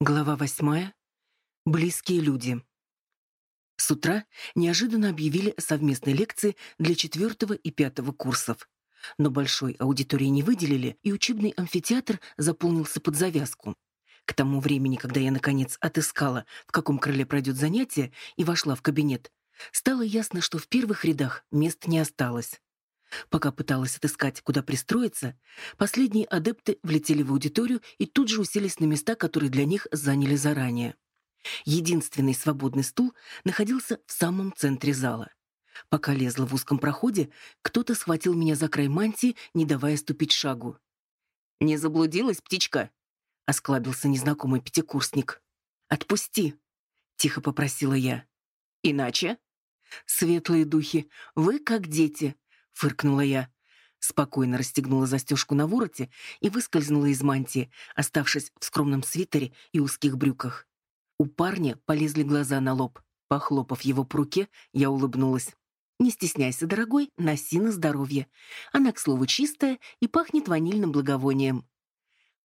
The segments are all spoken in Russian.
Глава восьмая. Близкие люди. С утра неожиданно объявили совместные лекции для четвертого и пятого курсов. Но большой аудитории не выделили, и учебный амфитеатр заполнился под завязку. К тому времени, когда я, наконец, отыскала, в каком крыле пройдет занятие, и вошла в кабинет, стало ясно, что в первых рядах мест не осталось. Пока пыталась отыскать, куда пристроиться, последние адепты влетели в аудиторию и тут же уселись на места, которые для них заняли заранее. Единственный свободный стул находился в самом центре зала. Пока лезла в узком проходе, кто-то схватил меня за край мантии, не давая ступить шагу. «Не заблудилась, птичка?» — осклабился незнакомый пятикурсник. «Отпусти!» — тихо попросила я. «Иначе?» «Светлые духи, вы как дети фыркнула я. Спокойно расстегнула застежку на вороте и выскользнула из мантии, оставшись в скромном свитере и узких брюках. У парня полезли глаза на лоб. Похлопав его по руке, я улыбнулась. «Не стесняйся, дорогой, носи на здоровье. Она, к слову, чистая и пахнет ванильным благовонием».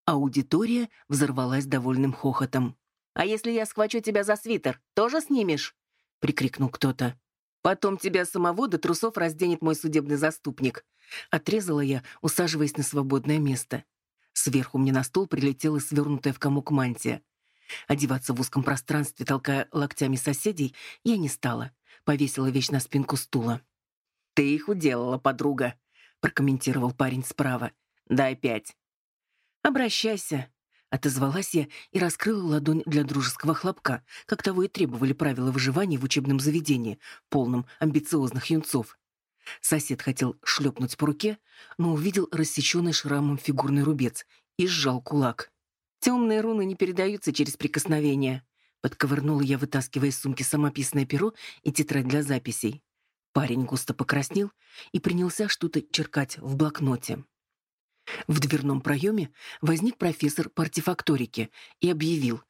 Аудитория взорвалась довольным хохотом. «А если я схвачу тебя за свитер, тоже снимешь?» — прикрикнул кто-то. Потом тебя самого до трусов разденет мой судебный заступник. Отрезала я, усаживаясь на свободное место. Сверху мне на стол прилетела свернутая в комок мантия. Одеваться в узком пространстве, толкая локтями соседей, я не стала. Повесила вещь на спинку стула. «Ты их уделала, подруга», — прокомментировал парень справа. «Дай пять». «Обращайся», Отозвалась я и раскрыла ладонь для дружеского хлопка, как того и требовали правила выживания в учебном заведении, полном амбициозных юнцов. Сосед хотел шлепнуть по руке, но увидел рассеченный шрамом фигурный рубец и сжал кулак. «Темные руны не передаются через прикосновение», — подковырнула я, вытаскивая из сумки самописное перо и тетрадь для записей. Парень густо покраснел и принялся что-то черкать в блокноте. В дверном проеме возник профессор по артефакторике и объявил.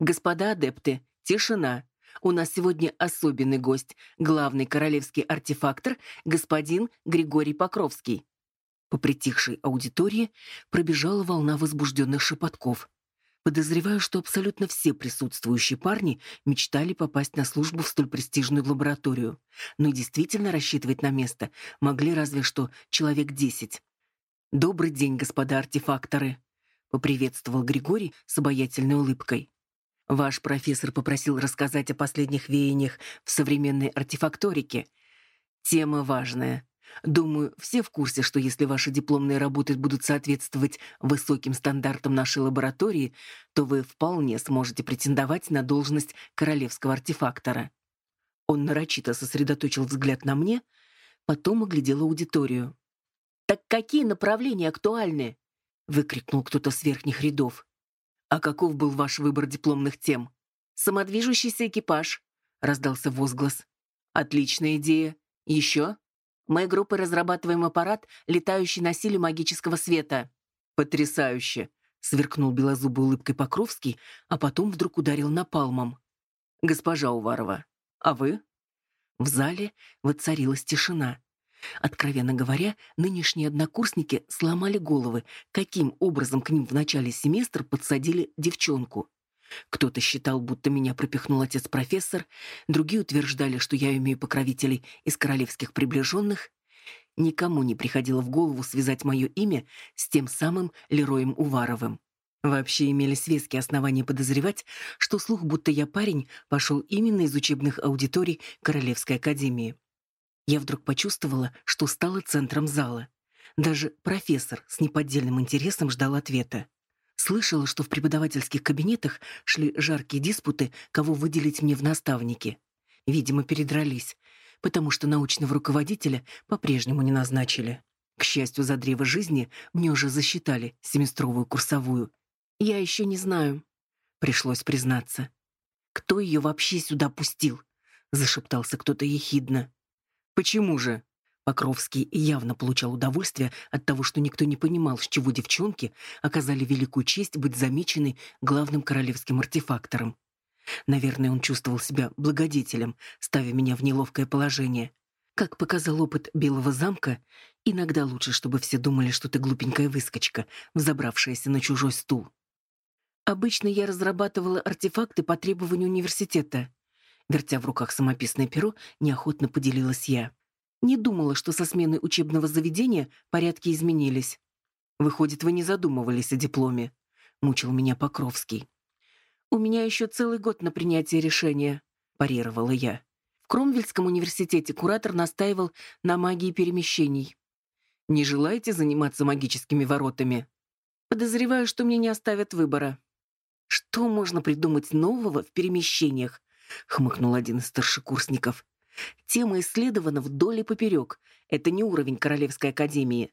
«Господа адепты, тишина. У нас сегодня особенный гость, главный королевский артефактор, господин Григорий Покровский». По притихшей аудитории пробежала волна возбужденных шепотков. Подозреваю, что абсолютно все присутствующие парни мечтали попасть на службу в столь престижную лабораторию, но действительно рассчитывать на место могли разве что человек десять. «Добрый день, господа артефакторы», — поприветствовал Григорий с обаятельной улыбкой. «Ваш профессор попросил рассказать о последних веяниях в современной артефакторике. Тема важная. Думаю, все в курсе, что если ваши дипломные работы будут соответствовать высоким стандартам нашей лаборатории, то вы вполне сможете претендовать на должность королевского артефактора». Он нарочито сосредоточил взгляд на мне, потом оглядел аудиторию. «Так какие направления актуальны?» — выкрикнул кто-то с верхних рядов. «А каков был ваш выбор дипломных тем?» «Самодвижущийся экипаж», — раздался возглас. «Отличная идея. Еще?» «Мы группой разрабатываем аппарат, летающий на силе магического света». «Потрясающе!» — сверкнул белозубой улыбкой Покровский, а потом вдруг ударил напалмом. «Госпожа Уварова, а вы?» В зале воцарилась тишина. Откровенно говоря, нынешние однокурсники сломали головы, каким образом к ним в начале семестра подсадили девчонку. Кто-то считал, будто меня пропихнул отец-профессор, другие утверждали, что я имею покровителей из королевских приближенных. Никому не приходило в голову связать мое имя с тем самым Лероем Уваровым. Вообще имелись веские основания подозревать, что слух, будто я парень, пошел именно из учебных аудиторий Королевской академии. Я вдруг почувствовала, что стала центром зала. Даже профессор с неподдельным интересом ждал ответа. Слышала, что в преподавательских кабинетах шли жаркие диспуты, кого выделить мне в наставники. Видимо, передрались, потому что научного руководителя по-прежнему не назначили. К счастью, за древо жизни мне уже засчитали семестровую курсовую. Я еще не знаю, пришлось признаться. Кто ее вообще сюда пустил? Зашептался кто-то ехидно. Почему же? Покровский явно получал удовольствие от того, что никто не понимал, с чего девчонки оказали великую честь быть замеченной главным королевским артефактором. Наверное, он чувствовал себя благодетелем, ставя меня в неловкое положение. Как показал опыт Белого замка, иногда лучше, чтобы все думали, что ты глупенькая выскочка, взобравшаяся на чужой стул. Обычно я разрабатывала артефакты по требованию университета. Вертя в руках самописное перо, неохотно поделилась я. Не думала, что со смены учебного заведения порядки изменились. Выходит, вы не задумывались о дипломе. Мучил меня Покровский. У меня еще целый год на принятие решения, парировала я. В Кромвельском университете куратор настаивал на магии перемещений. Не желаете заниматься магическими воротами? Подозреваю, что мне не оставят выбора. Что можно придумать нового в перемещениях? Хмыкнул один из старшекурсников. Тема исследована вдоль и поперек. Это не уровень Королевской академии.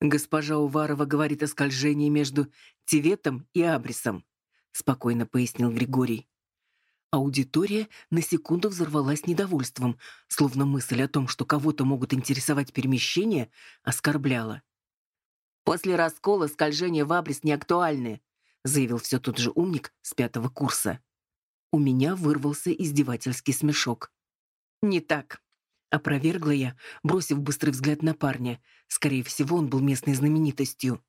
Госпожа Уварова говорит о скольжении между Тиветом и Абрисом, спокойно пояснил Григорий. Аудитория на секунду взорвалась недовольством, словно мысль о том, что кого-то могут интересовать перемещения, оскорбляла. «После раскола скольжения в Абрис не актуальны», заявил все тот же умник с пятого курса. У меня вырвался издевательский смешок. «Не так», — опровергла я, бросив быстрый взгляд на парня. Скорее всего, он был местной знаменитостью.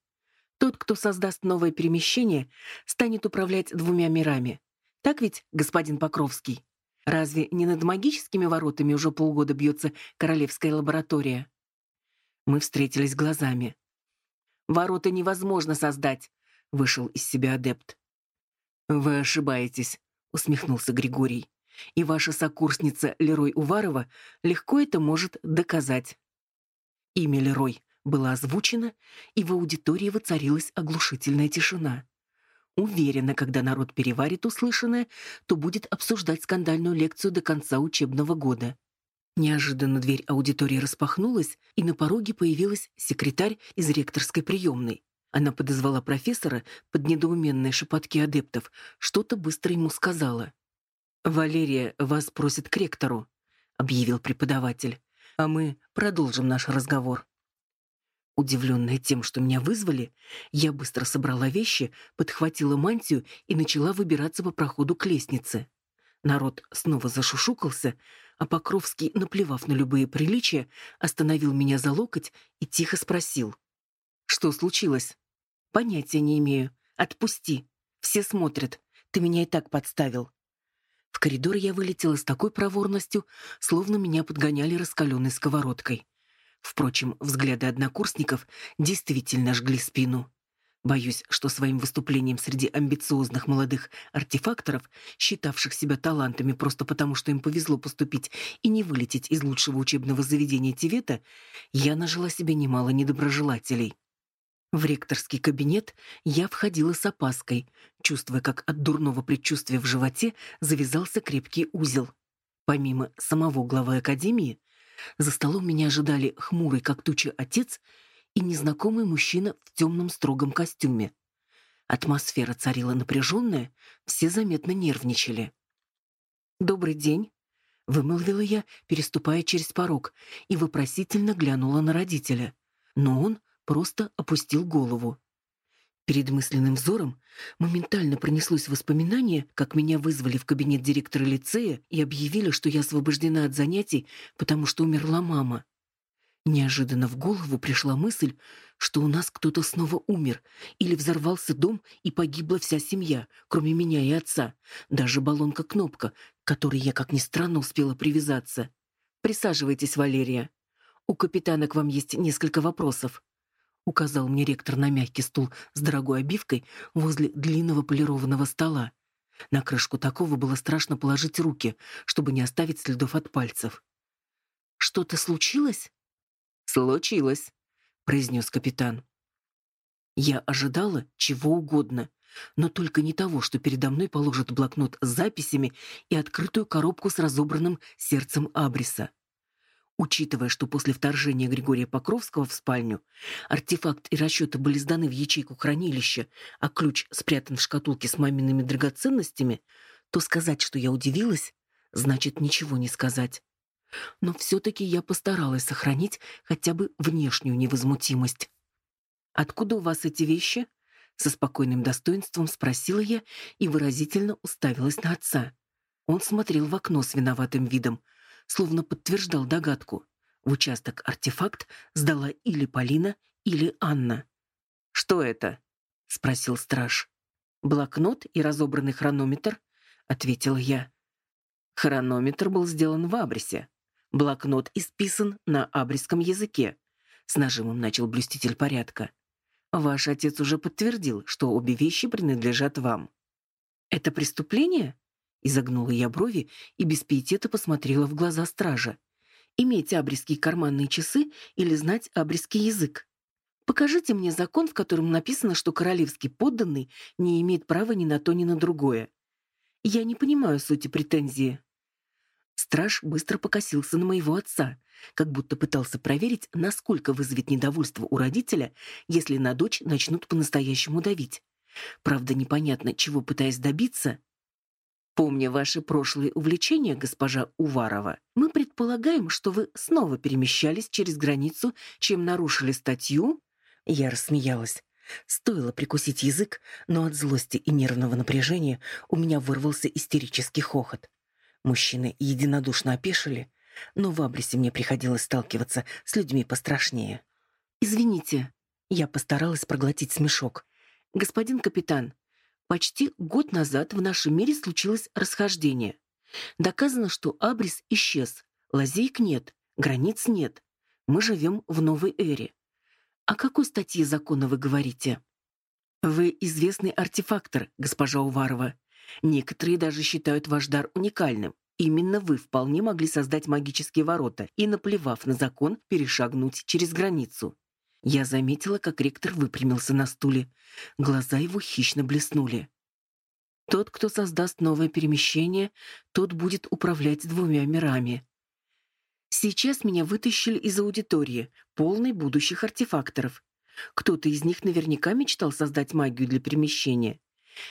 Тот, кто создаст новое перемещение, станет управлять двумя мирами. Так ведь, господин Покровский? Разве не над магическими воротами уже полгода бьется королевская лаборатория? Мы встретились глазами. «Ворота невозможно создать», — вышел из себя адепт. «Вы ошибаетесь», — усмехнулся Григорий и ваша сокурсница Лерой Уварова легко это может доказать. Имя Лерой было озвучено, и в аудитории воцарилась оглушительная тишина. Уверена, когда народ переварит услышанное, то будет обсуждать скандальную лекцию до конца учебного года. Неожиданно дверь аудитории распахнулась, и на пороге появилась секретарь из ректорской приемной. Она подозвала профессора под недоуменные шепотки адептов, что-то быстро ему сказала. «Валерия вас просит к ректору», — объявил преподаватель, «а мы продолжим наш разговор». Удивленная тем, что меня вызвали, я быстро собрала вещи, подхватила мантию и начала выбираться по проходу к лестнице. Народ снова зашушукался, а Покровский, наплевав на любые приличия, остановил меня за локоть и тихо спросил. «Что случилось?» «Понятия не имею. Отпусти. Все смотрят. Ты меня и так подставил». В коридор я вылетела с такой проворностью, словно меня подгоняли раскаленной сковородкой. Впрочем, взгляды однокурсников действительно жгли спину. Боюсь, что своим выступлением среди амбициозных молодых артефакторов, считавших себя талантами просто потому, что им повезло поступить и не вылететь из лучшего учебного заведения Тивета, я нажила себе немало недоброжелателей. В ректорский кабинет я входила с опаской, чувствуя, как от дурного предчувствия в животе завязался крепкий узел. Помимо самого главы академии, за столом меня ожидали хмурый, как туча, отец и незнакомый мужчина в темном строгом костюме. Атмосфера царила напряженная, все заметно нервничали. «Добрый день», — вымолвила я, переступая через порог, и вопросительно глянула на родителя. Но он просто опустил голову. Перед мысленным взором моментально пронеслось воспоминание, как меня вызвали в кабинет директора лицея и объявили, что я освобождена от занятий, потому что умерла мама. Неожиданно в голову пришла мысль, что у нас кто-то снова умер, или взорвался дом и погибла вся семья, кроме меня и отца, даже баллонка-кнопка, к которой я, как ни странно, успела привязаться. «Присаживайтесь, Валерия. У капитана к вам есть несколько вопросов» указал мне ректор на мягкий стул с дорогой обивкой возле длинного полированного стола. На крышку такого было страшно положить руки, чтобы не оставить следов от пальцев. Что-то случилось? Случилось, произнес капитан. Я ожидала чего угодно, но только не того, что передо мной положат блокнот с записями и открытую коробку с разобранным сердцем Абриса. Учитывая, что после вторжения Григория Покровского в спальню артефакт и расчеты были сданы в ячейку хранилища, а ключ спрятан в шкатулке с мамиными драгоценностями, то сказать, что я удивилась, значит ничего не сказать. Но все-таки я постаралась сохранить хотя бы внешнюю невозмутимость. «Откуда у вас эти вещи?» — Со спокойным достоинством спросила я и выразительно уставилась на отца. Он смотрел в окно с виноватым видом, словно подтверждал догадку. В участок артефакт сдала или Полина, или Анна. «Что это?» — спросил страж. «Блокнот и разобранный хронометр», — ответила я. Хронометр был сделан в абрисе. Блокнот исписан на абрисском языке. С нажимом начал блюститель порядка. Ваш отец уже подтвердил, что обе вещи принадлежат вам. Это преступление? Изогнула я брови и без пиетета посмотрела в глаза стража. Иметь абрисские карманные часы или знать абрисский язык? Покажите мне закон, в котором написано, что королевский подданный не имеет права ни на то, ни на другое. Я не понимаю сути претензии. Страж быстро покосился на моего отца, как будто пытался проверить, насколько вызовет недовольство у родителя, если на дочь начнут по-настоящему давить. Правда, непонятно, чего пытаясь добиться. Помня ваши прошлые увлечения, госпожа Уварова, мы предполагаем, что вы снова перемещались через границу, чем нарушили статью. Я рассмеялась. Стоило прикусить язык, но от злости и нервного напряжения у меня вырвался истерический хохот. Мужчины единодушно опешили, но в Абрисе мне приходилось сталкиваться с людьми пострашнее. «Извините», — я постаралась проглотить смешок. «Господин капитан, почти год назад в нашем мире случилось расхождение. Доказано, что Абрис исчез, лазейк нет, границ нет. Мы живем в новой эре. О какой статье закона вы говорите?» «Вы известный артефактор, госпожа Уварова. Некоторые даже считают ваш дар уникальным. Именно вы вполне могли создать магические ворота и, наплевав на закон, перешагнуть через границу. Я заметила, как ректор выпрямился на стуле. Глаза его хищно блеснули. Тот, кто создаст новое перемещение, тот будет управлять двумя мирами. Сейчас меня вытащили из аудитории, полной будущих артефакторов. Кто-то из них наверняка мечтал создать магию для перемещения.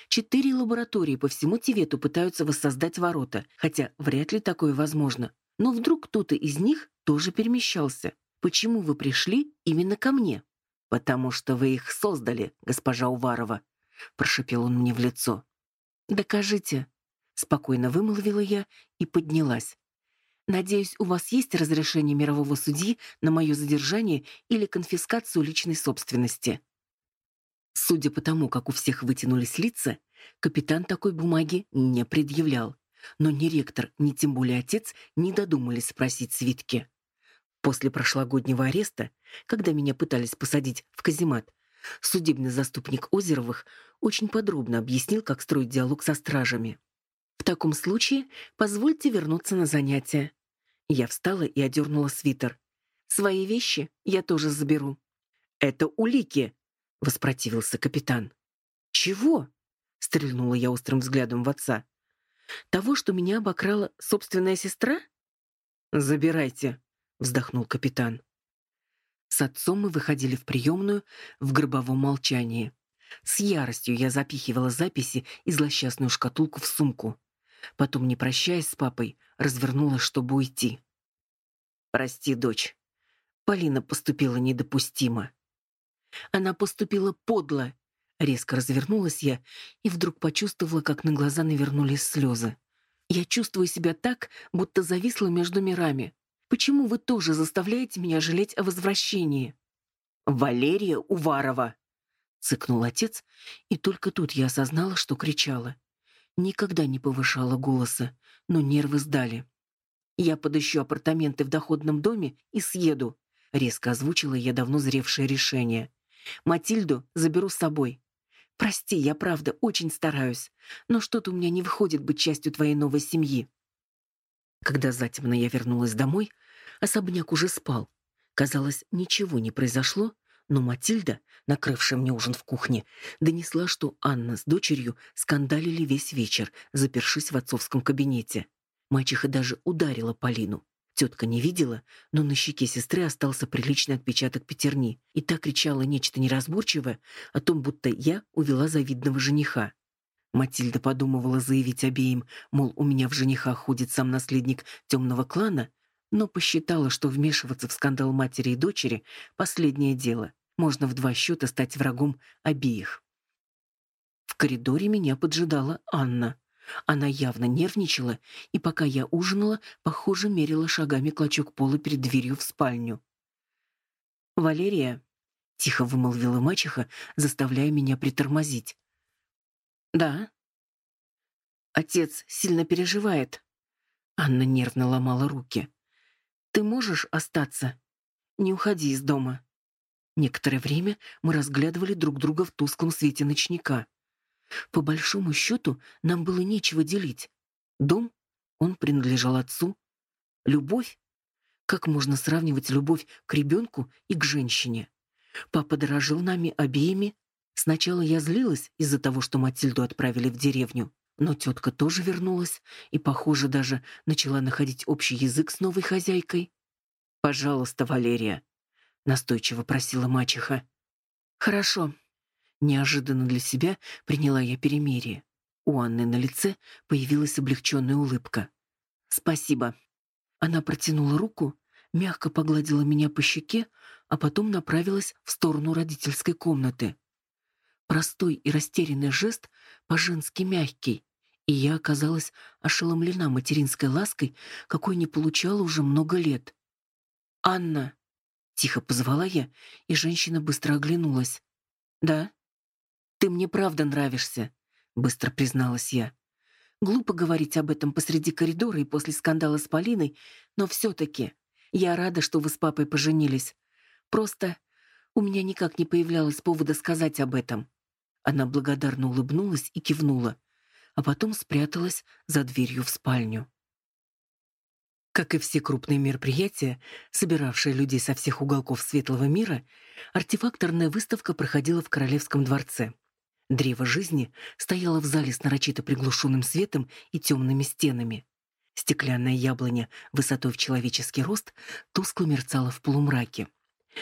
Четыре лаборатории по всему Тивету пытаются воссоздать ворота, хотя вряд ли такое возможно. Но вдруг кто-то из них тоже перемещался. Почему вы пришли именно ко мне? Потому что вы их создали, госпожа Уварова, прошипел он мне в лицо. Докажите, спокойно вымолвила я и поднялась. Надеюсь, у вас есть разрешение мирового судьи на мое задержание или конфискацию личной собственности. Судя по тому, как у всех вытянулись лица, капитан такой бумаги не предъявлял. Но ни ректор, ни тем более отец не додумались спросить свитки. После прошлогоднего ареста, когда меня пытались посадить в каземат, судебный заступник Озеровых очень подробно объяснил, как строить диалог со стражами. В таком случае позвольте вернуться на занятия. Я встала и одернула свитер. Свои вещи я тоже заберу. Это улики, воспротивился капитан. Чего? стрельнула я острым взглядом в отца. Того, что меня обокрала собственная сестра? Забирайте, вздохнул капитан. С отцом мы выходили в приемную в гробовом молчании. С яростью я запихивала записи и злосчастную шкатулку в сумку. Потом, не прощаясь с папой, развернулась, чтобы уйти. «Прости, дочь. Полина поступила недопустимо. Она поступила подло. Резко развернулась я и вдруг почувствовала, как на глаза навернулись слезы. Я чувствую себя так, будто зависла между мирами. Почему вы тоже заставляете меня жалеть о возвращении? Валерия Уварова, цыкнул отец, и только тут я осознала, что кричала. Никогда не повышала голоса, но нервы сдали. Я подыщу апартаменты в доходном доме и съеду, резко озвучила я давно зревшее решение. Матильду заберу с собой. Прости, я правда очень стараюсь, но что-то у меня не выходит быть частью твоей новой семьи. Когда затемно я вернулась домой, особняк уже спал. Казалось, ничего не произошло, но Матильда, накрывшая мне ужин в кухне, донесла, что Анна с дочерью скандалили весь вечер, запершись в отцовском кабинете. Мачеха даже ударила Полину. Тетка не видела, но на щеке сестры остался приличный отпечаток пятерни, и та кричала нечто неразборчивое о том, будто я увела завидного жениха. Матильда подумывала заявить обеим, мол, у меня в женихах ходит сам наследник темного клана, но посчитала, что вмешиваться в скандал матери и дочери — последнее дело. Можно в два счета стать врагом обеих. В коридоре меня поджидала Анна. Она явно нервничала, и пока я ужинала, похоже, мерила шагами клочок пола перед дверью в спальню. «Валерия», — тихо вымолвила мачеха, заставляя меня притормозить. «Да». «Отец сильно переживает». Анна нервно ломала руки. «Ты можешь остаться? Не уходи из дома». Некоторое время мы разглядывали друг друга в тусклом свете ночника. По большому счету, нам было нечего делить. Дом, он принадлежал отцу. Любовь? Как можно сравнивать любовь к ребенку и к женщине? Папа дорожил нами обеими. Сначала я злилась из-за того, что Матильду отправили в деревню. Но тетка тоже вернулась и, похоже, даже начала находить общий язык с новой хозяйкой. «Пожалуйста, Валерия», — настойчиво просила мачеха. «Хорошо». Неожиданно для себя приняла я перемирие. У Анны на лице появилась облегченная улыбка. «Спасибо». Она протянула руку, мягко погладила меня по щеке, а потом направилась в сторону родительской комнаты. Простой и растерянный жест, по-женски мягкий, и я оказалась ошеломлена материнской лаской, какой не получала уже много лет. «Анна!» — тихо позвала я, и женщина быстро оглянулась. «Да?» «Ты мне правда нравишься», — быстро призналась я. Глупо говорить об этом посреди коридора и после скандала с Полиной, но все-таки я рада, что вы с папой поженились. Просто у меня никак не появлялось повода сказать об этом. Она благодарно улыбнулась и кивнула, а потом спряталась за дверью в спальню. Как и все крупные мероприятия, собиравшие людей со всех уголков светлого мира, артефакторная выставка проходила в Королевском дворце. Древо жизни стояло в зале с нарочито приглушенным светом и темными стенами. Стеклянная яблоня высотой в человеческий рост тускло мерцала в полумраке.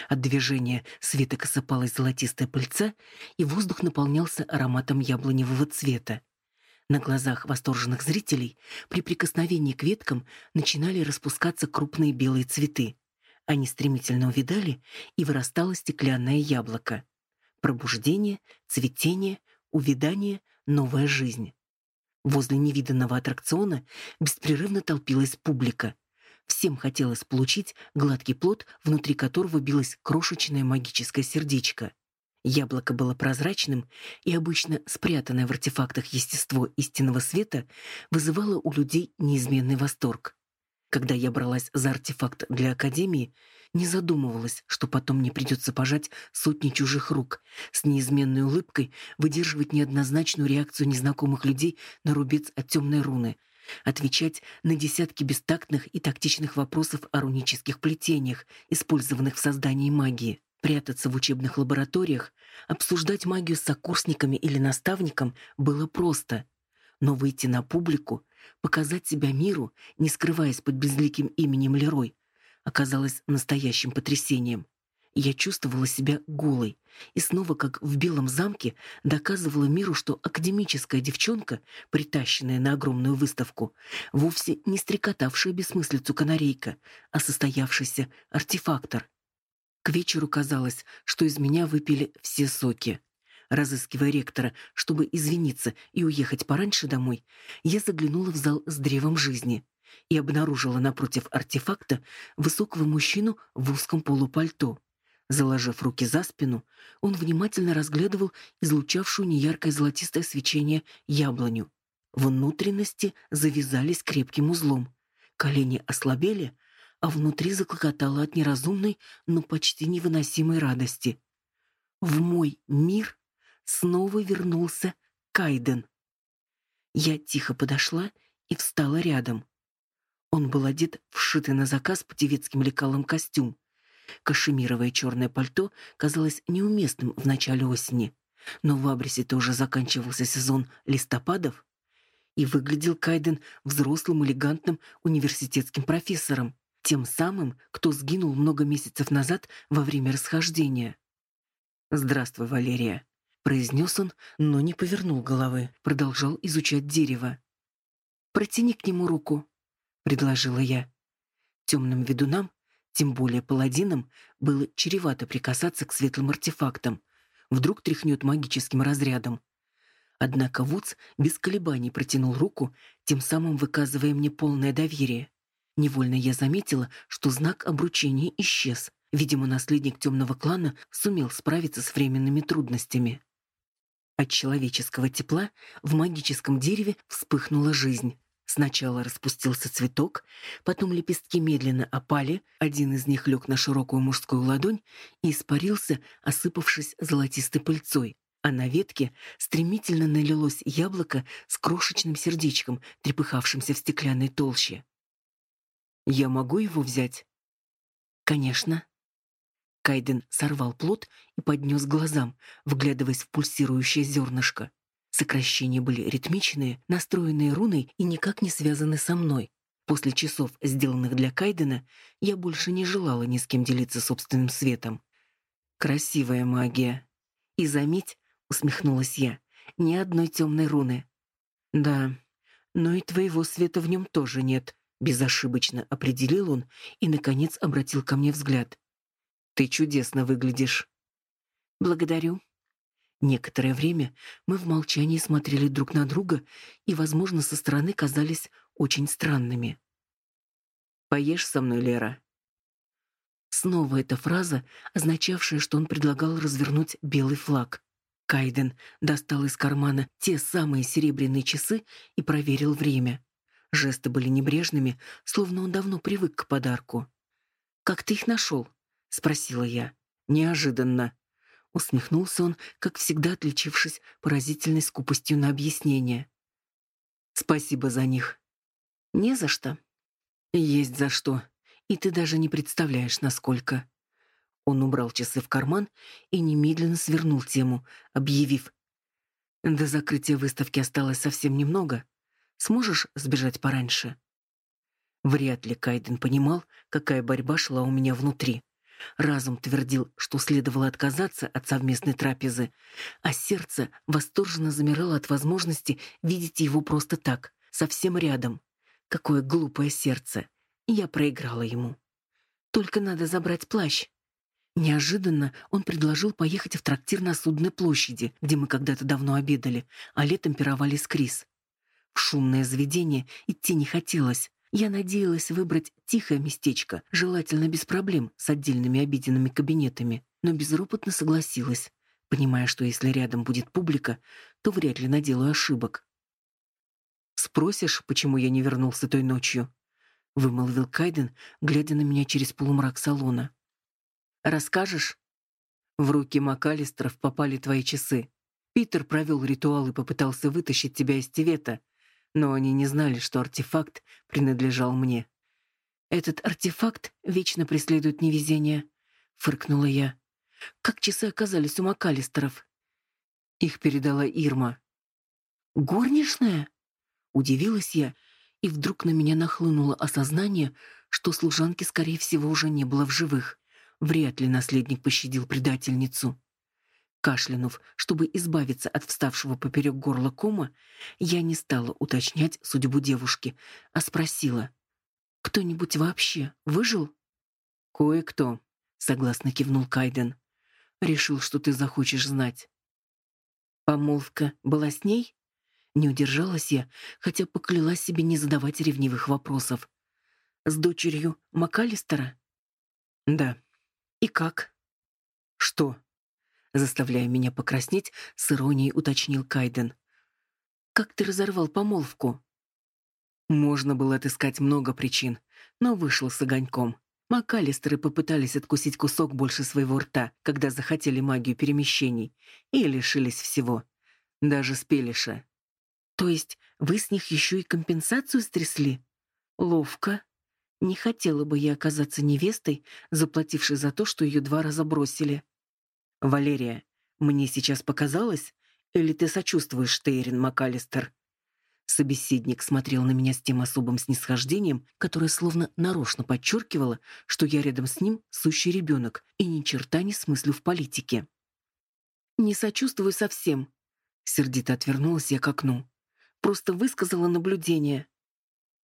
От движения светок осыпалась золотистая пыльца, и воздух наполнялся ароматом яблоневого цвета. На глазах восторженных зрителей при прикосновении к веткам начинали распускаться крупные белые цветы. Они стремительно увидали, и вырастало стеклянное яблоко. Пробуждение, цветение, увядание, новая жизнь. Возле невиданного аттракциона беспрерывно толпилась публика. Всем хотелось получить гладкий плод, внутри которого билось крошечное магическое сердечко. Яблоко было прозрачным, и обычно спрятанное в артефактах естество истинного света вызывало у людей неизменный восторг. Когда я бралась за артефакт для Академии, не задумывалась, что потом мне придется пожать сотни чужих рук, с неизменной улыбкой выдерживать неоднозначную реакцию незнакомых людей на рубец от темной руны, отвечать на десятки бестактных и тактичных вопросов о рунических плетениях, использованных в создании магии. Прятаться в учебных лабораториях, обсуждать магию с сокурсниками или наставником было просто. Но выйти на публику, показать себя миру, не скрываясь под безликим именем Лерой, оказалось настоящим потрясением. Я чувствовала себя голой и снова, как в Белом замке, доказывала миру, что академическая девчонка, притащенная на огромную выставку, вовсе не стрекотавшая бессмыслицу канарейка, а состоявшийся артефактор. К вечеру казалось, что из меня выпили все соки. Разыскивая ректора, чтобы извиниться и уехать пораньше домой, я заглянула в зал с древом жизни и обнаружила напротив артефакта высокого мужчину в узком полупальто. Заложив руки за спину, он внимательно разглядывал излучавшую неяркое золотистое свечение яблоню. Внутренности завязались крепким узлом. Колени ослабели, а внутри заклокотало от неразумной, но почти невыносимой радости. В мой мир снова вернулся Кайден. Я тихо подошла и встала рядом. Он был одет в шитый на заказ по девицким лекалам костюм. Кашемировое черное пальто казалось неуместным в начале осени, но в Абрисе-то уже заканчивался сезон листопадов, и выглядел Кайден взрослым, элегантным университетским профессором тем самым, кто сгинул много месяцев назад во время расхождения. «Здравствуй, Валерия», — произнес он, но не повернул головы, продолжал изучать дерево. «Протяни к нему руку», — предложила я. Темным ведунам, тем более паладинам, было чревато прикасаться к светлым артефактам. Вдруг тряхнет магическим разрядом. Однако Вудс без колебаний протянул руку, тем самым выказывая мне полное доверие. Невольно я заметила, что знак обручения исчез. Видимо, наследник темного клана сумел справиться с временными трудностями. От человеческого тепла в магическом дереве вспыхнула жизнь. Сначала распустился цветок, потом лепестки медленно опали, один из них лег на широкую мужскую ладонь и испарился, осыпавшись золотистой пыльцой а на ветке стремительно налилось яблоко с крошечным сердечком, трепыхавшимся в стеклянной толще. «Я могу его взять?» «Конечно». Кайден сорвал плод и поднес глазам, вглядываясь в пульсирующее зернышко. Сокращения были ритмичные, настроенные руной и никак не связаны со мной. После часов, сделанных для Кайдена, я больше не желала ни с кем делиться собственным светом. Красивая магия. И заметь, усмехнулась я. Ни одной темной руны. Да, но и твоего света в нем тоже нет, безошибочно определил он и наконец обратил ко мне взгляд. Ты чудесно выглядишь. Благодарю. Некоторое время мы в молчании смотрели друг на друга и, возможно, со стороны казались очень странными. Поешь со мной, Лера. Снова эта фраза, означавшая, что он предлагал развернуть белый флаг. Кайден достал из кармана те самые серебряные часы и проверил время. Жесты были небрежными, словно он давно привык к подарку. «Как ты их нашел?» — спросила я. «Неожиданно». Усмехнулся он, как всегда отличившись поразительной скупостью на объяснение. «Спасибо за них». «Не за что». «Есть за что. И ты даже не представляешь, насколько». Он убрал часы в карман и немедленно свернул тему, объявив. «До закрытия выставки осталось совсем немного. Сможешь сбежать пораньше?» Вряд ли Кайден понимал, какая борьба шла у меня внутри. Разум твердил, что следовало отказаться от совместной трапезы, а сердце восторженно замирало от возможности видеть его просто так, совсем рядом. Какое глупое сердце! Я проиграла ему. «Только надо забрать плащ», Неожиданно он предложил поехать в трактир на Судной площади, где мы когда-то давно обедали, а летом пировали с Крис. В шумное заведение идти не хотелось. Я надеялась выбрать тихое местечко, желательно без проблем с отдельными обеденными кабинетами, но безропотно согласилась, понимая, что если рядом будет публика, то вряд ли наделаю ошибок. «Спросишь, почему я не вернулся той ночью?» — вымолвил Кайден, глядя на меня через полумрак салона. Расскажешь? В руки МакАлистеров попали твои часы. Питер провел ритуал и попытался вытащить тебя из Тивета, но они не знали, что артефакт принадлежал мне. Этот артефакт вечно преследует невезение, фыркнула я. Как часы оказались у МакАлистеров? Их передала Ирма. Горничная? Удивилась я, и вдруг на меня нахлынуло осознание, что служанки, скорее всего, уже не было в живых. Вряд ли наследник пощадил предательницу. Кашлянув, чтобы избавиться от вставшего поперек горла кома, я не стала уточнять судьбу девушки, а спросила: "Кто-нибудь вообще выжил?" "Кое-кто", согласно кивнул Кайден. "Решил, что ты захочешь знать". Помолвка была с ней? Не удержалась я, хотя поклялась себе не задавать ревнивых вопросов. С дочерью Макалистера? Да. И как? Что? Заставляя меня покраснеть, с иронией уточнил Кайден. Как ты разорвал помолвку? Можно было отыскать много причин, но вышло с огоньком. Макалистеры попытались откусить кусок больше своего рта, когда захотели магию перемещений, и лишились всего. Даже спелиша. То есть вы с них еще и компенсацию стрясли? Ловко. Не хотела бы я оказаться невестой, заплатившей за то, что ее два раза бросили. Валерия, мне сейчас показалось, или ты сочувствуешь Штейрин МакАлистер? Собеседник смотрел на меня с тем особым снисхождением, которое словно нарочно подчеркивало, что я рядом с ним сущий ребенок и ни черта не смыслю в политике. «Не сочувствую совсем», — сердито отвернулась я к окну. «Просто высказала наблюдение.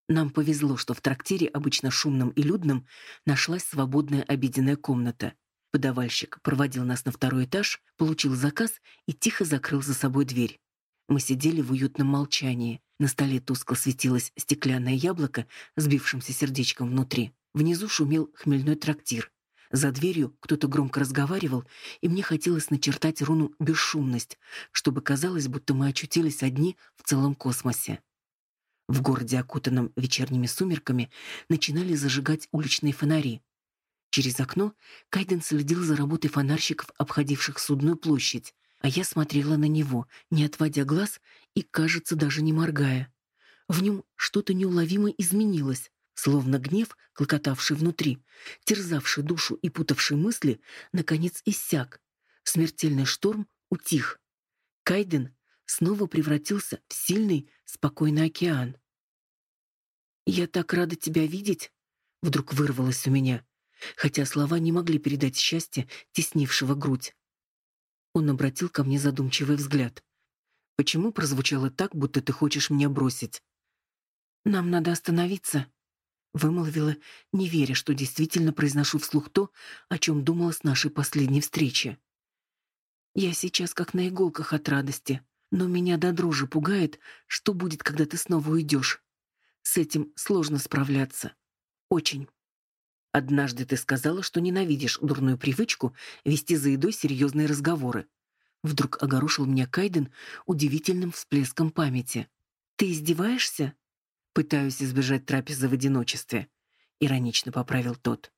Нам повезло, что в трактире, обычно шумном и людном, нашлась свободная обеденная комната. Подавальщик проводил нас на второй этаж, получил заказ и тихо закрыл за собой дверь. Мы сидели в уютном молчании. На столе тускло светилось стеклянное яблоко с бившимся сердечком внутри. Внизу шумел хмельной трактир. За дверью кто-то громко разговаривал, и мне хотелось начертать руну «бесшумность», чтобы казалось, будто мы очутились одни в целом космосе. В городе, окутанном вечерними сумерками, начинали зажигать уличные фонари. Через окно Кайден следил за работой фонарщиков, обходивших судную площадь, а я смотрела на него, не отводя глаз и, кажется, даже не моргая. В нем что-то неуловимо изменилось, словно гнев, клокотавший внутри, терзавший душу и путавший мысли, наконец иссяк. Смертельный шторм утих. Кайден снова превратился в сильный, спокойный океан. «Я так рада тебя видеть!» — вдруг вырвалось у меня, хотя слова не могли передать счастье, теснившего грудь. Он обратил ко мне задумчивый взгляд. «Почему прозвучало так, будто ты хочешь меня бросить?» «Нам надо остановиться», — вымолвила, не веря, что действительно произношу вслух то, о чем думала с нашей последней встречи. «Я сейчас как на иголках от радости но меня до дрожи пугает, что будет, когда ты снова уйдешь. С этим сложно справляться. Очень. Однажды ты сказала, что ненавидишь дурную привычку вести за едой серьезные разговоры. Вдруг огорошил меня Кайден удивительным всплеском памяти. Ты издеваешься? Пытаюсь избежать трапезы в одиночестве, иронично поправил тот.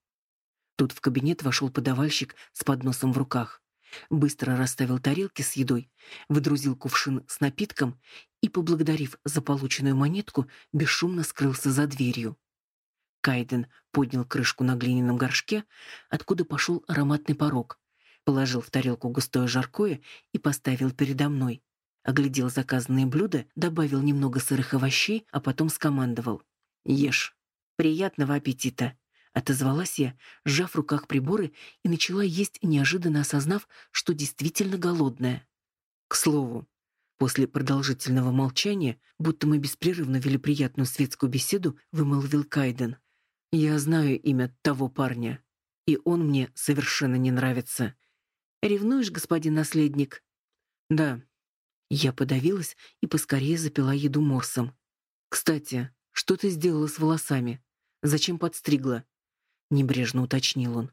Тут в кабинет вошел подавальщик с подносом в руках быстро расставил тарелки с едой, выдрузил кувшин с напитком и, поблагодарив за полученную монетку, бесшумно скрылся за дверью. Кайден поднял крышку на глиняном горшке, откуда пошел ароматный порог, положил в тарелку густое жаркое и поставил передо мной. Оглядел заказанные блюда, добавил немного сырых овощей, а потом скомандовал: "Ешь. Приятного аппетита". Отозвалась я, сжав в руках приборы, и начала есть, неожиданно осознав, что действительно голодная. К слову, после продолжительного молчания, будто мы беспрерывно вели приятную светскую беседу, вымолвил Кайден. «Я знаю имя того парня, и он мне совершенно не нравится. Ревнуешь, господин наследник?» «Да». Я подавилась и поскорее запила еду морсом. «Кстати, что ты сделала с волосами? Зачем подстригла?» — небрежно уточнил он.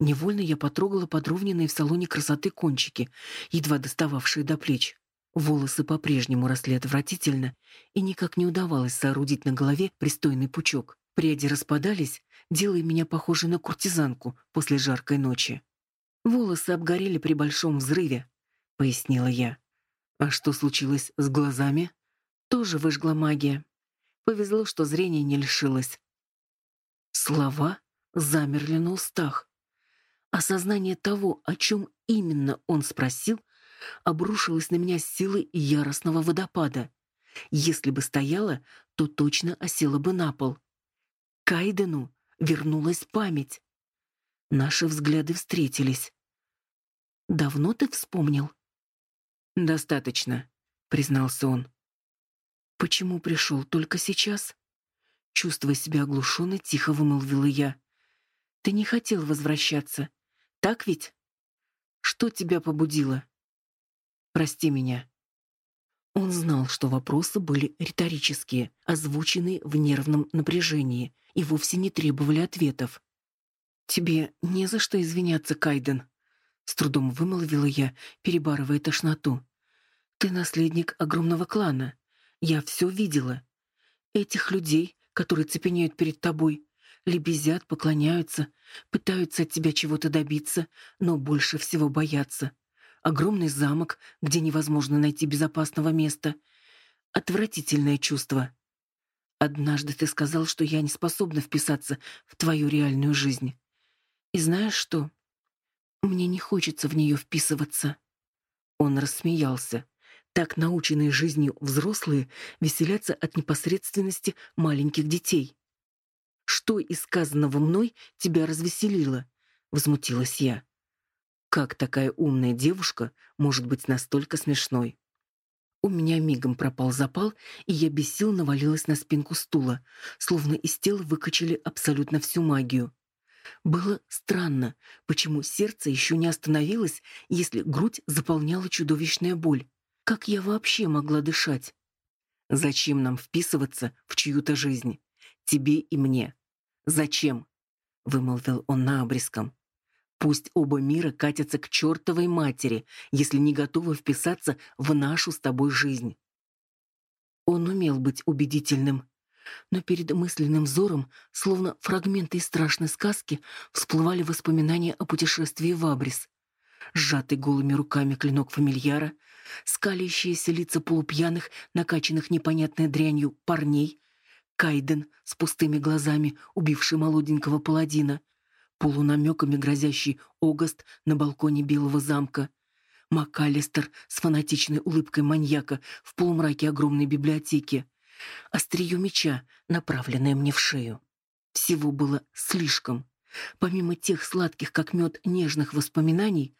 Невольно я потрогала подровненные в салоне красоты кончики, едва достававшие до плеч. Волосы по-прежнему росли отвратительно, и никак не удавалось соорудить на голове пристойный пучок. Пряди распадались, делая меня похожей на куртизанку после жаркой ночи. «Волосы обгорели при большом взрыве», — пояснила я. «А что случилось с глазами?» «Тоже выжгла магия. Повезло, что зрение не лишилось». Слова замерли на устах. Осознание того, о чем именно он спросил, обрушилось на меня силой яростного водопада. Если бы стояла, то точно осела бы на пол. Кайдену вернулась память. Наши взгляды встретились. «Давно ты вспомнил?» «Достаточно», — признался он. «Почему пришел только сейчас?» Чувствуя себя оглушенной, тихо вымолвила я. Ты не хотел возвращаться. Так ведь? Что тебя побудило? Прости меня. Он знал, что вопросы были риторические, озвученные в нервном напряжении и вовсе не требовали ответов. Тебе не за что извиняться, Кайден, с трудом вымолвила я, перебарывая тошноту. Ты наследник огромного клана. Я все видела. Этих людей, которые цепенеют перед тобой, лебезят, поклоняются, пытаются от тебя чего-то добиться, но больше всего боятся. Огромный замок, где невозможно найти безопасного места. Отвратительное чувство. Однажды ты сказал, что я не способна вписаться в твою реальную жизнь. И знаешь что? Мне не хочется в нее вписываться. Он рассмеялся. Так наученные жизнью взрослые веселятся от непосредственности маленьких детей. Что из сказанного мной тебя развеселило? возмутилась я. Как такая умная девушка может быть настолько смешной? У меня мигом пропал запал, и я без сил навалилась на спинку стула, словно из тела выкачали абсолютно всю магию. Было странно, почему сердце еще не остановилось, если грудь заполняла чудовищная боль. Как я вообще могла дышать? Зачем нам вписываться в чью-то жизнь? Тебе и мне. Зачем? Вымолвил он на обрезком. Пусть оба мира катятся к чертовой матери, если не готовы вписаться в нашу с тобой жизнь. Он умел быть убедительным, но перед мысленным взором, словно фрагменты из страшной сказки, всплывали воспоминания о путешествии в Абрис. Сжатый голыми руками клинок фамильяра, скалящиеся лица полупьяных, накачанных непонятной дрянью парней, Кайден с пустыми глазами, убивший молоденького паладина, полунамеками грозящий Огаст на балконе Белого замка, МакАлистер с фанатичной улыбкой маньяка в полумраке огромной библиотеки, острие меча, направленное мне в шею. Всего было слишком. Помимо тех сладких, как мед, нежных воспоминаний,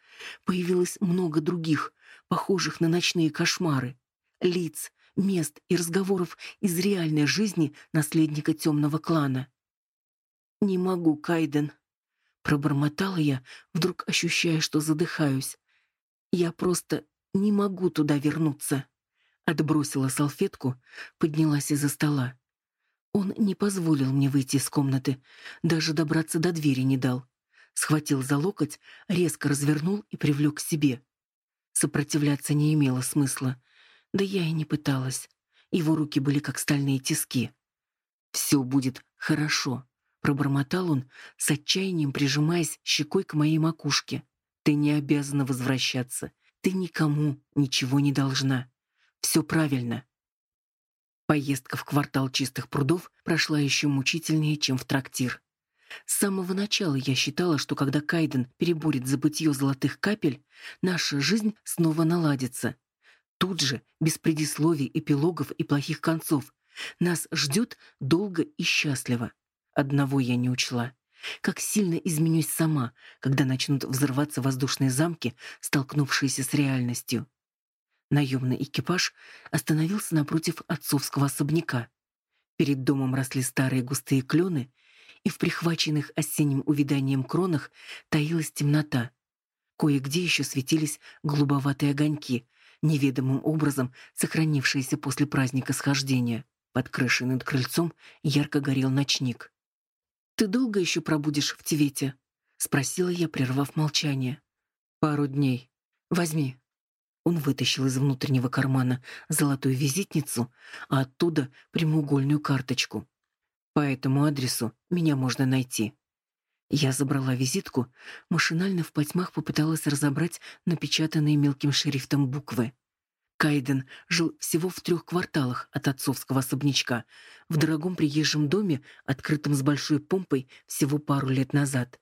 появилось много других, похожих на ночные кошмары. Лиц, мест и разговоров из реальной жизни наследника темного клана. «Не могу, Кайден», — пробормотала я, вдруг ощущая, что задыхаюсь. «Я просто не могу туда вернуться». Отбросила салфетку, поднялась из-за стола. Он не позволил мне выйти из комнаты, даже добраться до двери не дал. Схватил за локоть, резко развернул и привлек к себе. Сопротивляться не имело смысла. Да я и не пыталась. Его руки были как стальные тиски. «Все будет хорошо», — пробормотал он, с отчаянием прижимаясь щекой к моей макушке. «Ты не обязана возвращаться. Ты никому ничего не должна. Все правильно. Поездка в квартал чистых прудов прошла еще мучительнее, чем в трактир. С самого начала я считала, что когда Кайден переборет забытье золотых капель, наша жизнь снова наладится. Тут же, без предисловий, эпилогов и плохих концов, нас ждет долго и счастливо. Одного я не учла. Как сильно изменюсь сама, когда начнут взрываться воздушные замки, столкнувшиеся с реальностью. Наемный экипаж остановился напротив отцовского особняка. Перед домом росли старые густые клены, и в прихваченных осенним увяданием кронах таилась темнота. Кое-где еще светились голубоватые огоньки, неведомым образом сохранившиеся после праздника схождения. Под крышей над крыльцом ярко горел ночник. «Ты долго еще пробудешь в Тивете?» — спросила я, прервав молчание. «Пару дней. Возьми, он вытащил из внутреннего кармана золотую визитницу, а оттуда прямоугольную карточку. По этому адресу меня можно найти. Я забрала визитку, машинально в потьмах попыталась разобрать напечатанные мелким шрифтом буквы. Кайден жил всего в трех кварталах от отцовского особнячка, в дорогом приезжем доме, открытом с большой помпой всего пару лет назад.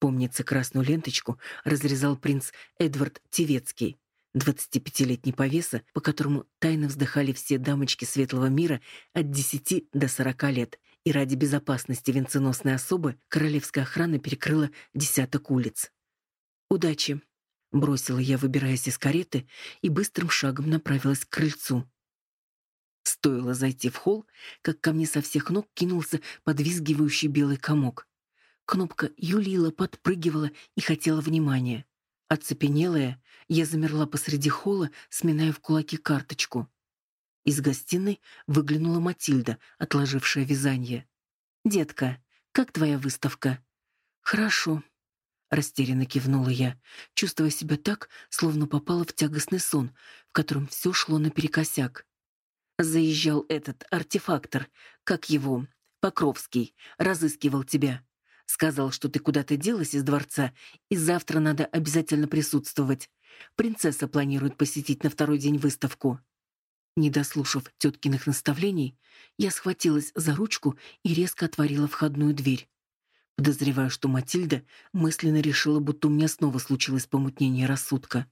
Помнится, красную ленточку разрезал принц Эдвард Тевецкий. 25-летний повеса, по которому тайно вздыхали все дамочки светлого мира от 10 до 40 лет, и ради безопасности венценосной особы королевская охрана перекрыла десяток улиц. «Удачи!» — бросила я, выбираясь из кареты, и быстрым шагом направилась к крыльцу. Стоило зайти в холл, как ко мне со всех ног кинулся подвизгивающий белый комок. Кнопка юлила, подпрыгивала и хотела внимания. Оцепенелая, я замерла посреди холла, сминая в кулаки карточку. Из гостиной выглянула Матильда, отложившая вязание. «Детка, как твоя выставка?» «Хорошо», — растерянно кивнула я, чувствуя себя так, словно попала в тягостный сон, в котором все шло наперекосяк. Заезжал этот артефактор, как его, Покровский, разыскивал тебя. Сказал, что ты куда-то делась из дворца, и завтра надо обязательно присутствовать. Принцесса планирует посетить на второй день выставку. Не дослушав теткиных наставлений, я схватилась за ручку и резко отворила входную дверь. Подозреваю, что Матильда мысленно решила, будто у меня снова случилось помутнение рассудка.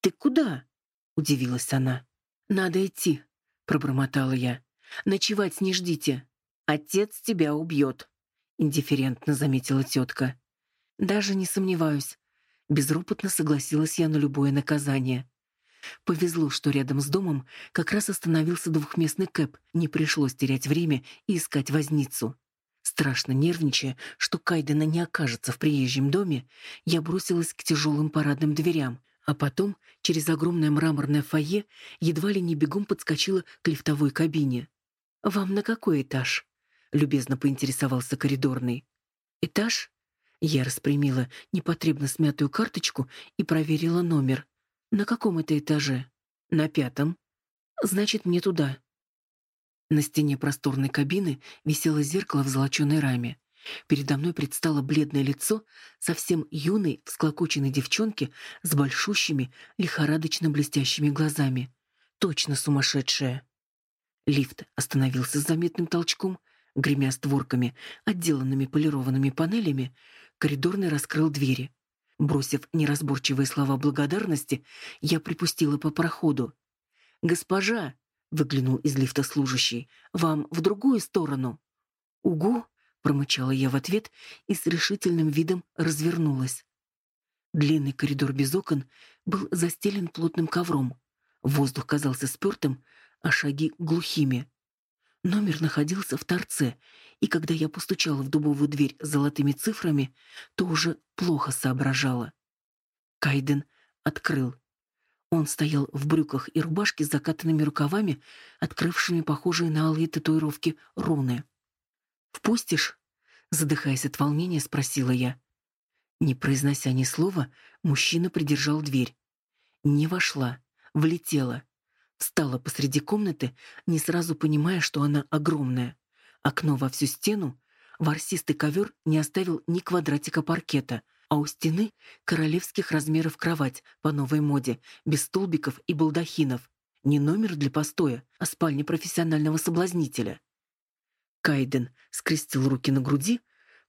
«Ты куда?» — удивилась она. «Надо идти», — пробормотала я. «Ночевать не ждите. Отец тебя убьет», — индифферентно заметила тетка. «Даже не сомневаюсь». Безропотно согласилась я на любое наказание. Повезло, что рядом с домом как раз остановился двухместный кэп, не пришлось терять время и искать возницу. Страшно нервничая, что Кайдена не окажется в приезжем доме, я бросилась к тяжелым парадным дверям. А потом через огромное мраморное фойе едва ли не бегом подскочила к лифтовой кабине. «Вам на какой этаж?» — любезно поинтересовался коридорный. «Этаж?» Я распрямила непотребно смятую карточку и проверила номер. «На каком это этаже?» «На пятом». «Значит, мне туда». На стене просторной кабины висело зеркало в золоченой раме. Передо мной предстало бледное лицо совсем юной, всклокоченной девчонки с большущими, лихорадочно блестящими глазами. Точно сумасшедшая. Лифт остановился с заметным толчком, гремя створками, отделанными полированными панелями, коридорный раскрыл двери. Бросив неразборчивые слова благодарности, я припустила по проходу. «Госпожа!» — выглянул из лифта служащий. «Вам в другую сторону?» «Угу!» промычала я в ответ и с решительным видом развернулась. Длинный коридор без окон был застелен плотным ковром. Воздух казался спёртым, а шаги глухими. Номер находился в торце, и когда я постучала в дубовую дверь с золотыми цифрами, то уже плохо соображала. Кайден открыл. Он стоял в брюках и рубашке с закатанными рукавами, открывшими похожие на алые татуировки руны. «Впустишь?» Задыхаясь от волнения, спросила я. Не произнося ни слова, мужчина придержал дверь. Не вошла, влетела. Встала посреди комнаты, не сразу понимая, что она огромная. Окно во всю стену, ворсистый ковер не оставил ни квадратика паркета, а у стены королевских размеров кровать по новой моде, без столбиков и балдахинов. Не номер для постоя, а спальня профессионального соблазнителя. Кайден скрестил руки на груди,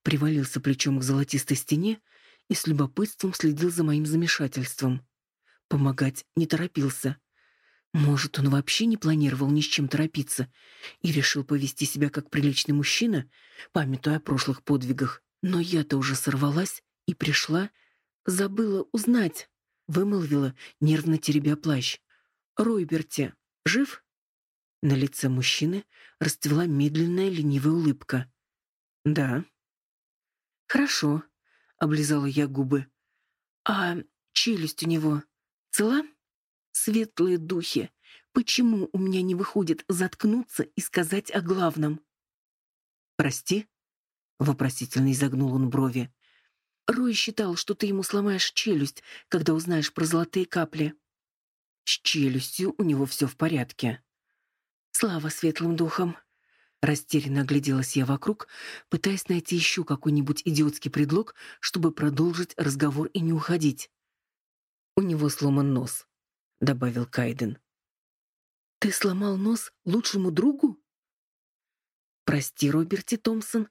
привалился плечом к золотистой стене и с любопытством следил за моим замешательством. Помогать не торопился. Может, он вообще не планировал ни с чем торопиться и решил повести себя как приличный мужчина, памятуя о прошлых подвигах. Но я-то уже сорвалась и пришла, забыла узнать, вымолвила, нервно теребя плащ. «Ройберти жив?» На лице мужчины расцвела медленная ленивая улыбка. «Да». «Хорошо», — облизала я губы. «А челюсть у него цела?» «Светлые духи, почему у меня не выходит заткнуться и сказать о главном?» «Прости?» — вопросительно изогнул он брови. «Рой считал, что ты ему сломаешь челюсть, когда узнаешь про золотые капли». «С челюстью у него все в порядке», Слава светлым духам. Растерянно огляделась я вокруг, пытаясь найти еще какой-нибудь идиотский предлог, чтобы продолжить разговор и не уходить. «У него сломан нос», — добавил Кайден. «Ты сломал нос лучшему другу?» «Прости, Роберти Томпсон,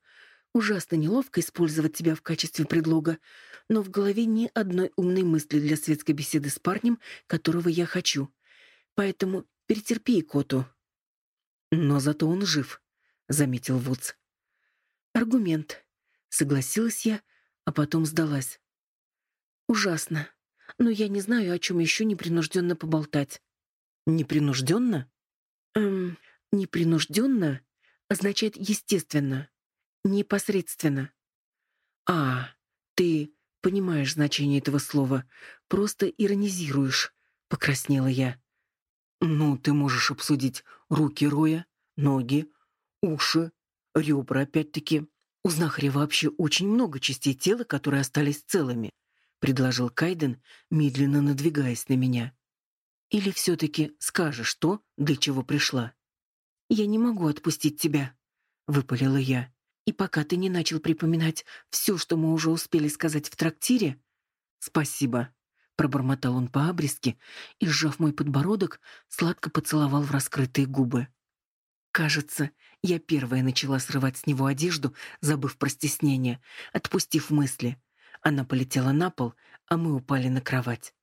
ужасно неловко использовать тебя в качестве предлога, но в голове ни одной умной мысли для светской беседы с парнем, которого я хочу. Поэтому перетерпи икоту». Но зато он жив, заметил Вудс. Аргумент. Согласилась я, а потом сдалась. Ужасно. Но я не знаю, о чем еще непринужденно поболтать. Непринужденно? Эм, непринужденно означает естественно, непосредственно. А, ты понимаешь значение этого слова, просто иронизируешь, покраснела я. Ну, ты можешь обсудить руки Роя, ноги, уши, ребра опять-таки. У знахаря вообще очень много частей тела, которые остались целыми, предложил Кайден, медленно надвигаясь на меня. Или все таки скажешь то, для чего пришла? Я не могу отпустить тебя, выпалила я. И пока ты не начал припоминать все, что мы уже успели сказать в трактире, спасибо, пробормотал он по-абрезски и, сжав мой подбородок, сладко поцеловал в раскрытые губы. Кажется, я первая начала срывать с него одежду, забыв про стеснение, отпустив мысли. Она полетела на пол, а мы упали на кровать.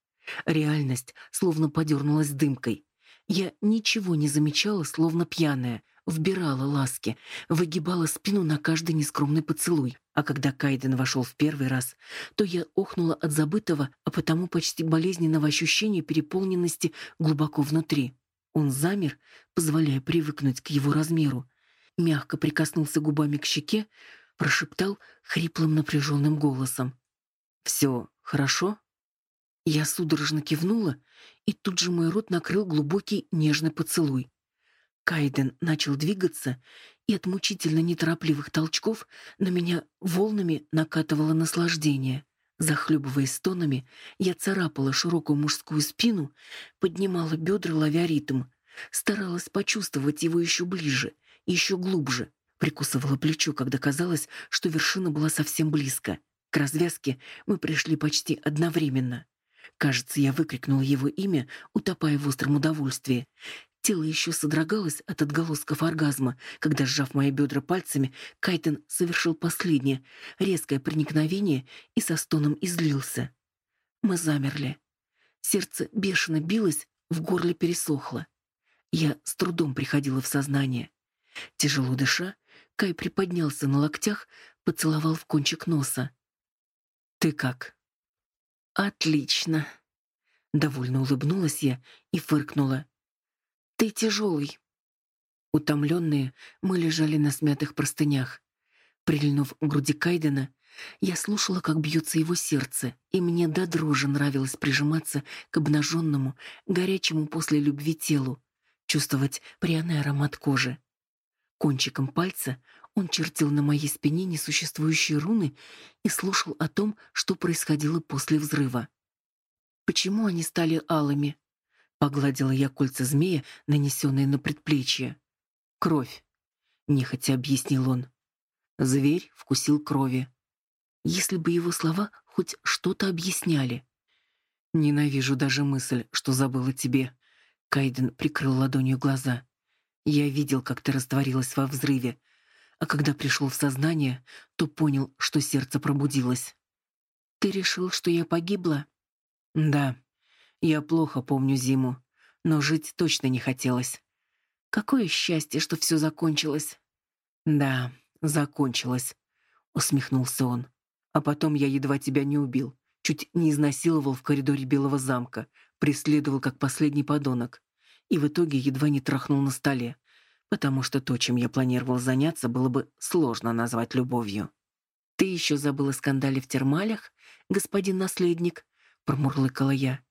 Реальность словно подернулась дымкой. Я ничего не замечала, словно пьяная, вбирала ласки, выгибала спину на каждый нескромный поцелуй. А когда Кайден вошел в первый раз, то я охнула от забытого, а потому почти болезненного ощущения переполненности глубоко внутри. Он замер, позволяя привыкнуть к его размеру, мягко прикоснулся губами к щеке, прошептал хриплым напряженным голосом: "Все хорошо?" Я судорожно кивнула, и тут же мой рот накрыл глубокий нежный поцелуй. Кайден начал двигаться, и от мучительно неторопливых толчков на меня волнами накатывало наслаждение. Захлебываясь стонами, я царапала широкую мужскую спину, поднимала бедра, ловя ритм, старалась почувствовать его еще ближе, еще глубже, прикусывала плечо, когда казалось, что вершина была совсем близко. К развязке мы пришли почти одновременно. Кажется, я выкрикнула его имя, утопая в остром удовольствии. Тело еще содрогалось от отголосков оргазма, когда, сжав мои бедра пальцами, Кайтен совершил последнее, резкое проникновение и со стоном излился. Мы замерли. Сердце бешено билось, в горле пересохло. Я с трудом приходила в сознание. Тяжело дыша, Кай приподнялся на локтях, поцеловал в кончик носа. «Ты как?» «Отлично!» Довольно улыбнулась я и фыркнула. Ты тяжелый». Утомленные, мы лежали на смятых простынях. Прильнув к груди Кайдена, я слушала, как бьется его сердце, и мне до дрожи нравилось прижиматься к обнаженному, горячему после любви телу, чувствовать пряный аромат кожи. Кончиком пальца он чертил на моей спине несуществующие руны и слушал о том, что происходило после взрыва. Почему они стали алыми? Погладила я кольца змея, нанесенные на предплечье. «Кровь», — нехотя объяснил он. Зверь вкусил крови. Если бы его слова хоть что-то объясняли. «Ненавижу даже мысль, что забыла тебе». Кайден прикрыл ладонью глаза. «Я видел, как ты растворилась во взрыве, а когда пришел в сознание, то понял, что сердце пробудилось». «Ты решил, что я погибла?» «Да», я плохо помню зиму, но жить точно не хотелось. Какое счастье, что все закончилось. Да, закончилось, усмехнулся он. А потом я едва тебя не убил, чуть не изнасиловал в коридоре Белого замка, преследовал как последний подонок. И в итоге едва не трахнул на столе, потому что то, чем я планировал заняться, было бы сложно назвать любовью. Ты еще забыл о скандале в термалях, господин наследник, промурлыкала я.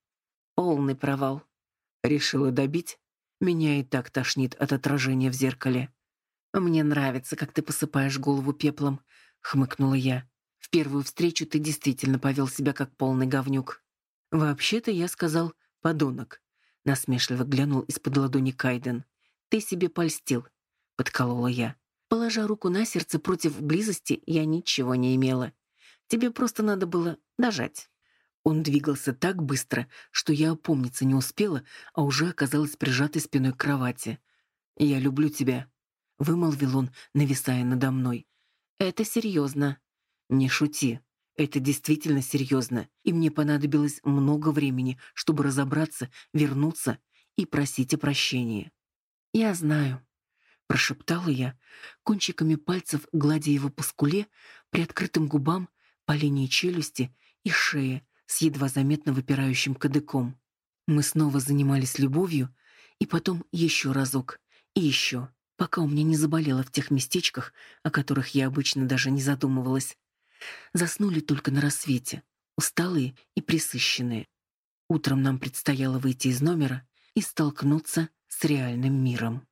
Полный провал. Решила добить? Меня и так тошнит от отражения в зеркале. Мне нравится, как ты посыпаешь голову пеплом, хмыкнула я. В первую встречу ты действительно повел себя как полный говнюк. Вообще-то я сказал подонок. Насмешливо глянул из-под ладони Кайден. Ты себе польстил, подколола я. Положа руку на сердце против близости, я ничего не имела. Тебе просто надо было дожать. Он двигался так быстро, что я опомниться не успела, а уже оказалась прижатой спиной к кровати. «Я люблю тебя», — вымолвил он, нависая надо мной. «Это серьезно». «Не шути. Это действительно серьезно, и мне понадобилось много времени, чтобы разобраться, вернуться и просить о прощении». «Я знаю», — прошептала я, кончиками пальцев гладя его по скуле, приоткрытым губам, по линии челюсти и шее, с едва заметно выпирающим кадыком. Мы снова занимались любовью, и потом еще разок, и еще, пока у меня не заболело в тех местечках, о которых я обычно даже не задумывалась. Заснули только на рассвете, усталые и присыщенные. Утром нам предстояло выйти из номера и столкнуться с реальным миром.